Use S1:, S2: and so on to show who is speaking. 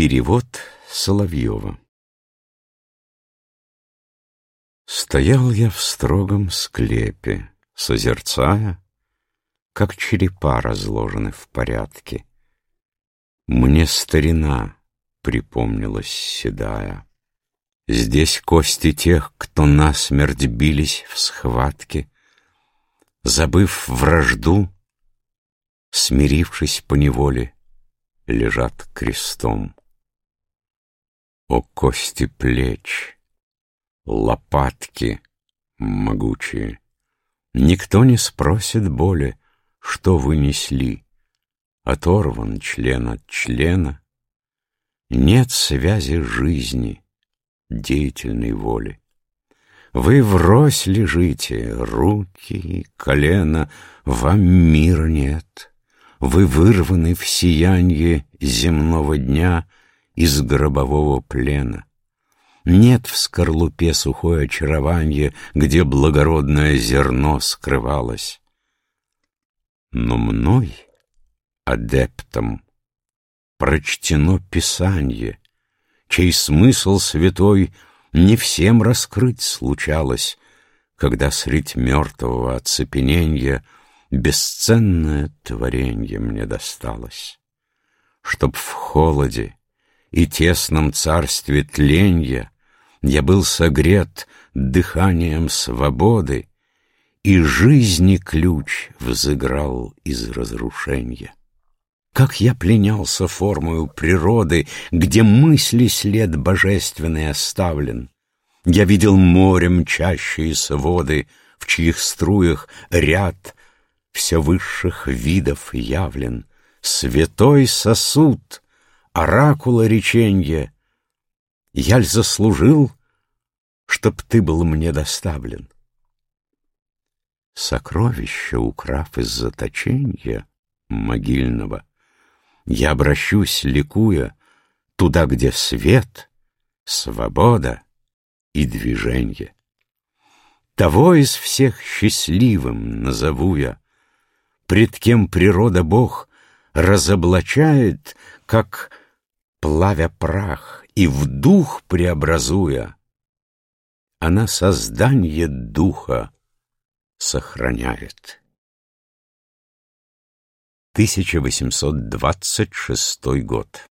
S1: Перевод Соловьева Стоял я в строгом склепе, созерцая, Как черепа разложены в порядке. Мне старина припомнилась седая. Здесь кости тех, кто насмерть бились в схватке, Забыв вражду, смирившись по неволе, Лежат крестом. О кости плеч, лопатки могучие, Никто не спросит боли, что вы несли. Оторван член от члена, Нет связи жизни, деятельной воли. Вы врозь лежите, руки и колено, Вам мира нет. Вы вырваны в сиянье земного дня — из гробового плена. Нет в скорлупе сухое очарование, где благородное зерно скрывалось. Но мной, адептом, прочтено Писанье, чей смысл святой не всем раскрыть случалось, когда средь мертвого оцепененья бесценное творенье мне досталось. Чтоб в холоде и тесном царстве тленья Я был согрет дыханием свободы, И жизни ключ взыграл из разрушения. Как я пленялся формою природы, Где мысли след божественный оставлен. Я видел море мчащиеся воды, В чьих струях ряд все высших видов явлен. Святой сосуд — оракула реченья, Яль заслужил, чтоб ты был мне доставлен. Сокровища, украв из заточения могильного, Я обращусь, ликуя, Туда, где свет, свобода и движенье. Того из всех счастливым назову я, Пред кем природа Бог разоблачает, как плавя прах и в дух преобразуя, она создание духа сохраняет. 1826 год